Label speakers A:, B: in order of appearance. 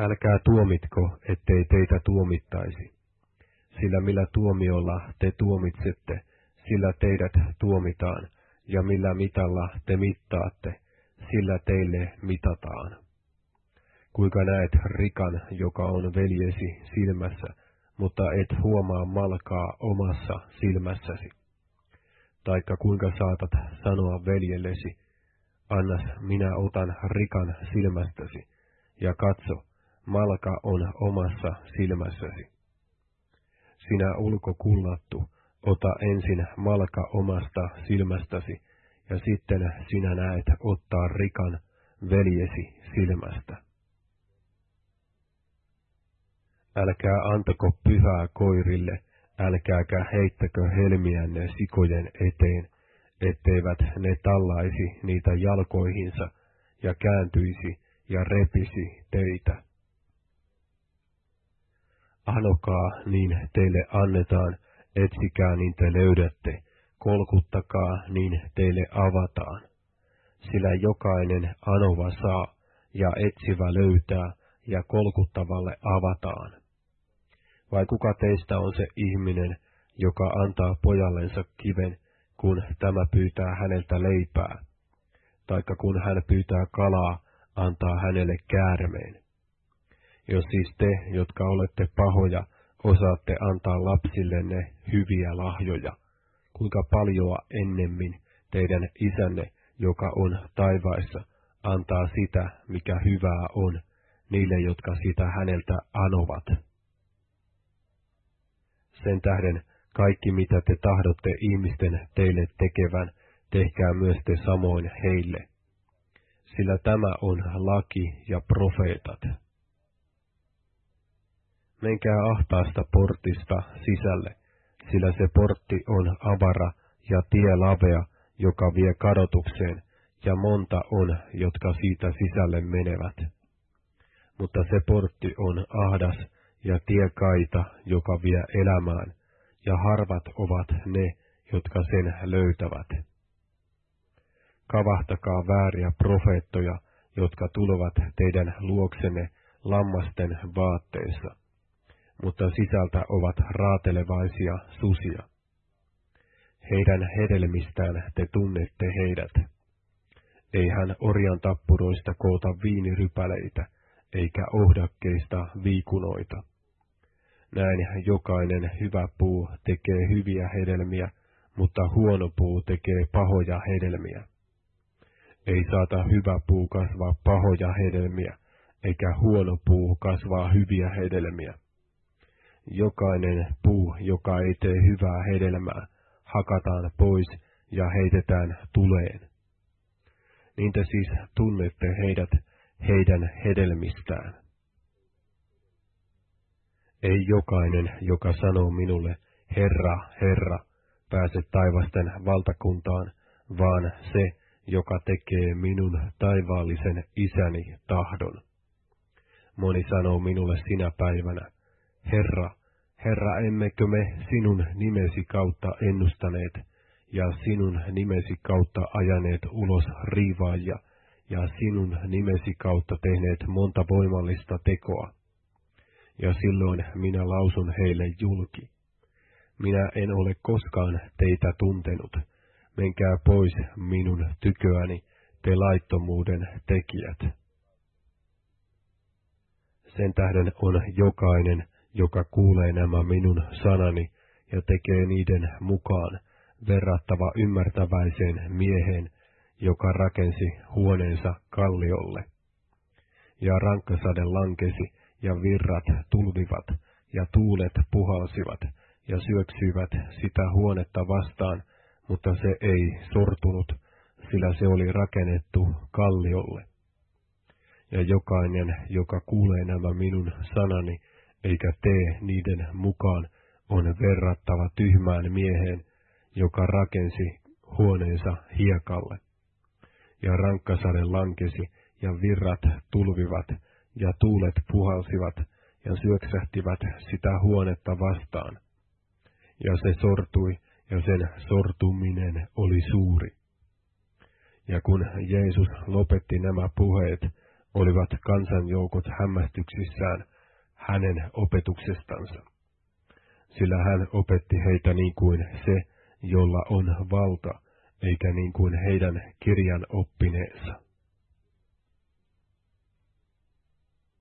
A: Älkää tuomitko, ettei teitä tuomittaisi. Sillä millä tuomiolla te tuomitsette, sillä teidät tuomitaan, ja millä mitalla te mittaatte, sillä teille mitataan. Kuinka näet rikan, joka on veljesi silmässä, mutta et huomaa malkaa omassa silmässäsi? Taikka kuinka saatat sanoa veljellesi, annas minä otan rikan silmästäsi, ja katso, malka on omassa silmässäsi. Sinä ulkokullattu, ota ensin malka omasta silmästäsi, ja sitten sinä näet ottaa rikan veljesi silmästä. Älkää antako pyhää koirille, älkääkä heittäkö helmiänne sikojen eteen, etteivät ne tallaisi niitä jalkoihinsa ja kääntyisi ja repisi teitä. Anokaa, niin teille annetaan, etsikää, niin te löydätte, kolkuttakaa, niin teille avataan. Sillä jokainen anova saa, ja etsivä löytää, ja kolkuttavalle avataan. Vai kuka teistä on se ihminen, joka antaa pojallensa kiven, kun tämä pyytää häneltä leipää? Taikka kun hän pyytää kalaa, antaa hänelle käärmeen. Jos siis te, jotka olette pahoja, osaatte antaa lapsillenne hyviä lahjoja, kuinka paljoa ennemmin teidän isänne, joka on taivaissa, antaa sitä, mikä hyvää on, niille, jotka sitä häneltä anovat. Sen tähden kaikki, mitä te tahdotte ihmisten teille tekevän, tehkää myös te samoin heille. Sillä tämä on laki ja profeetat. Menkää ahtaasta portista sisälle, sillä se portti on avara ja tie lavea, joka vie kadotukseen, ja monta on, jotka siitä sisälle menevät. Mutta se portti on ahdas ja tie kaita, joka vie elämään, ja harvat ovat ne, jotka sen löytävät. Kavahtakaa vääriä profeettoja, jotka tulevat teidän luoksenne lammasten vaatteissa mutta sisältä ovat raatelevaisia susia. Heidän hedelmistään te tunnette heidät. Ei hän orjan tappuroista koota viinirypäleitä, eikä ohdakkeista viikunoita. Näin jokainen hyvä puu tekee hyviä hedelmiä, mutta huono puu tekee pahoja hedelmiä. Ei saata hyvä puu kasvaa pahoja hedelmiä, eikä huono puu kasvaa hyviä hedelmiä jokainen puu, joka ei tee hyvää hedelmää, hakataan pois ja heitetään tuleen. Niin te siis tunnette heidät heidän hedelmistään. Ei jokainen, joka sanoo minulle, Herra, Herra, pääse taivasten valtakuntaan, vaan se, joka tekee minun taivaallisen isäni tahdon. Moni sanoo minulle sinä päivänä, Herra, Herra, emmekö me sinun nimesi kautta ennustaneet ja sinun nimesi kautta ajaneet ulos riivaajia ja sinun nimesi kautta tehneet monta voimallista tekoa? Ja silloin minä lausun heille julki. Minä en ole koskaan teitä tuntenut. Menkää pois minun tyköäni, te laittomuuden tekijät. Sen tähden on jokainen, joka kuulee nämä minun sanani ja tekee niiden mukaan, verrattava ymmärtäväiseen mieheen, joka rakensi huoneensa kalliolle. Ja rankkasade lankesi, ja virrat tulvivat, ja tuulet puhalsivat, ja syöksyivät sitä huonetta vastaan, mutta se ei sortunut, sillä se oli rakennettu kalliolle. Ja jokainen, joka kuulee nämä minun sanani eikä tee niiden mukaan, on verrattava tyhmään mieheen, joka rakensi huoneensa hiekalle. Ja rankkasade lankesi, ja virrat tulvivat, ja tuulet puhalsivat, ja syöksähtivät sitä huonetta vastaan. Ja se sortui, ja sen sortuminen oli suuri. Ja kun Jeesus lopetti nämä puheet, olivat kansanjoukot hämmästyksissään hänen opetuksestansa. Sillä hän opetti heitä niin kuin se, jolla on valta, eikä niin kuin heidän kirjan oppineensa.